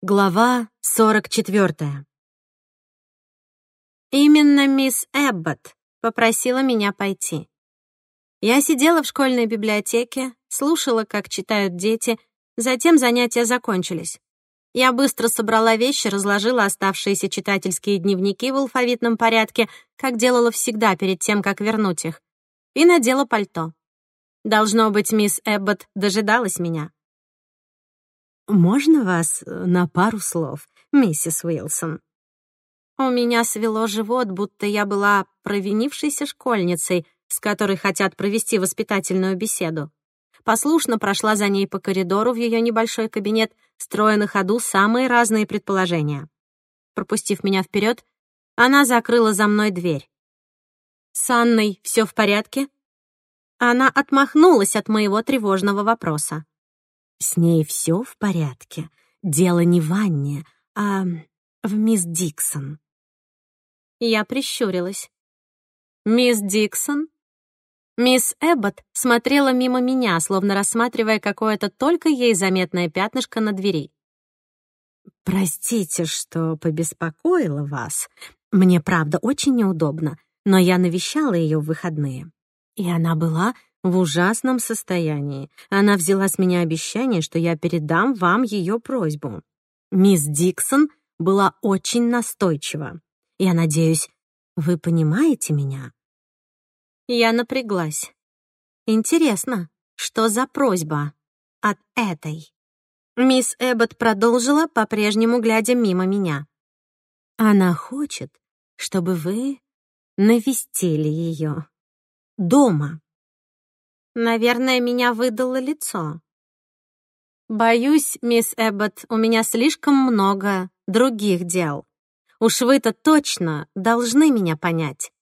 Глава 44. Именно мисс Эбботт попросила меня пойти. Я сидела в школьной библиотеке, слушала, как читают дети, затем занятия закончились. Я быстро собрала вещи, разложила оставшиеся читательские дневники в алфавитном порядке, как делала всегда перед тем, как вернуть их, и надела пальто. Должно быть, мисс Эбботт дожидалась меня. «Можно вас э, на пару слов, миссис Уилсон?» У меня свело живот, будто я была провинившейся школьницей, с которой хотят провести воспитательную беседу. Послушно прошла за ней по коридору в ее небольшой кабинет, строя на ходу самые разные предположения. Пропустив меня вперед, она закрыла за мной дверь. «С Анной все в порядке?» Она отмахнулась от моего тревожного вопроса. С ней все в порядке. Дело не в Анне, а в мисс Диксон. Я прищурилась. «Мисс Диксон?» Мисс Эббот смотрела мимо меня, словно рассматривая какое-то только ей заметное пятнышко на двери. «Простите, что побеспокоила вас. Мне, правда, очень неудобно, но я навещала ее в выходные. И она была в ужасном состоянии. Она взяла с меня обещание, что я передам вам ее просьбу. Мисс Диксон была очень настойчива. Я надеюсь, вы понимаете меня?» Я напряглась. Интересно, что за просьба от этой? Мисс Эббот продолжила, по-прежнему глядя мимо меня. Она хочет, чтобы вы навестили ее дома. Наверное, меня выдало лицо. Боюсь, мисс Эббот, у меня слишком много других дел. Уж вы-то точно должны меня понять.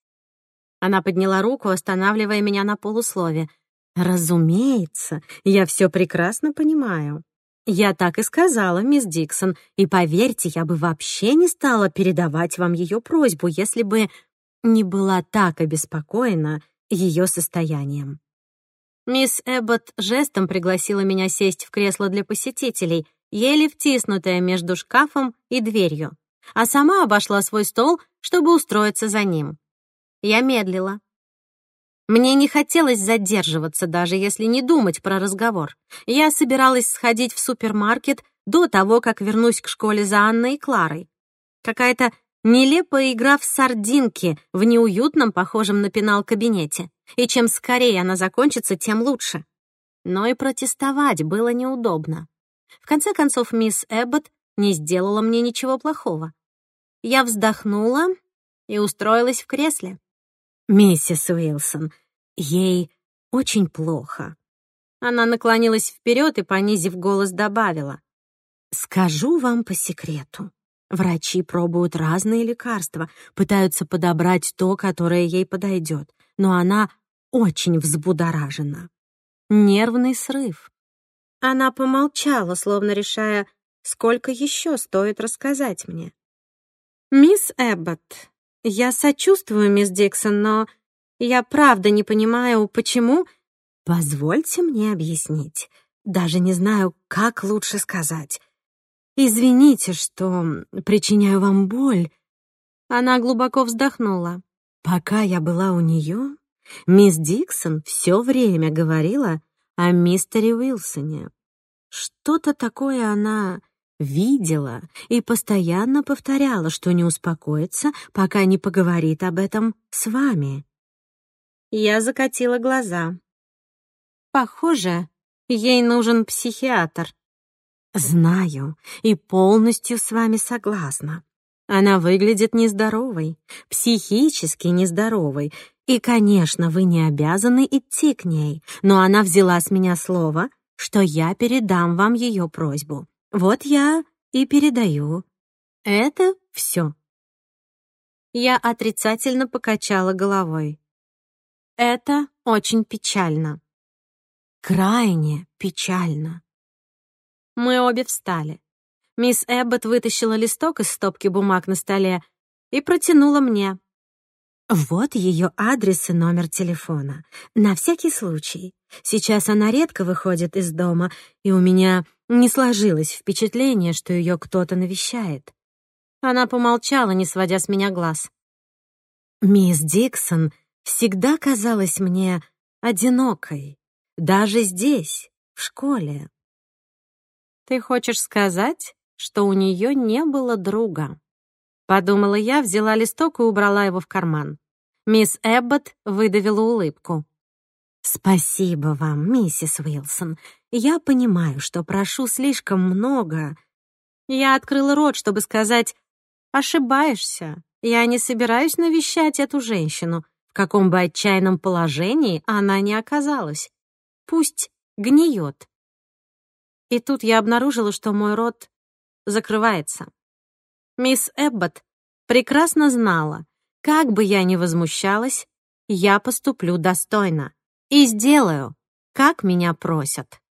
Она подняла руку, останавливая меня на полуслове. «Разумеется, я все прекрасно понимаю. Я так и сказала, мисс Диксон, и поверьте, я бы вообще не стала передавать вам ее просьбу, если бы не была так обеспокоена ее состоянием. Мисс Эббот жестом пригласила меня сесть в кресло для посетителей, еле втиснутое между шкафом и дверью, а сама обошла свой стол, чтобы устроиться за ним. Я медлила. Мне не хотелось задерживаться, даже если не думать про разговор. Я собиралась сходить в супермаркет до того, как вернусь к школе за Анной и Кларой. Какая-то нелепая игра в сардинки в неуютном, похожем на пенал кабинете и чем скорее она закончится, тем лучше. Но и протестовать было неудобно. В конце концов, мисс Эббот не сделала мне ничего плохого. Я вздохнула и устроилась в кресле. «Миссис Уилсон, ей очень плохо». Она наклонилась вперед и, понизив голос, добавила. «Скажу вам по секрету. Врачи пробуют разные лекарства, пытаются подобрать то, которое ей подойдет но она очень взбудоражена. Нервный срыв. Она помолчала, словно решая, сколько еще стоит рассказать мне. «Мисс Эбботт, я сочувствую, мисс Диксон, но я правда не понимаю, почему...» «Позвольте мне объяснить. Даже не знаю, как лучше сказать. Извините, что причиняю вам боль». Она глубоко вздохнула. Пока я была у нее, мисс Диксон все время говорила о мистере Уилсоне. Что-то такое она видела и постоянно повторяла, что не успокоится, пока не поговорит об этом с вами. Я закатила глаза. Похоже, ей нужен психиатр. Знаю и полностью с вами согласна. Она выглядит нездоровой, психически нездоровой, и, конечно, вы не обязаны идти к ней, но она взяла с меня слово, что я передам вам ее просьбу. Вот я и передаю. Это все. Я отрицательно покачала головой. Это очень печально. Крайне печально. Мы обе встали. Мисс Эббот вытащила листок из стопки бумаг на столе и протянула мне. Вот ее адрес и номер телефона. На всякий случай. Сейчас она редко выходит из дома, и у меня Не сложилось впечатление, что ее кто-то навещает. Она помолчала, не сводя с меня глаз. Мисс Диксон всегда казалась мне одинокой, даже здесь, в школе. Ты хочешь сказать, что у нее не было друга? Подумала я, взяла листок и убрала его в карман. Мисс Эббот выдавила улыбку. «Спасибо вам, миссис Уилсон. Я понимаю, что прошу слишком много». Я открыла рот, чтобы сказать «Ошибаешься. Я не собираюсь навещать эту женщину, в каком бы отчаянном положении она ни оказалась. Пусть гниет». И тут я обнаружила, что мой рот закрывается. Мисс Эббот прекрасно знала, как бы я ни возмущалась, я поступлю достойно и сделаю, как меня просят.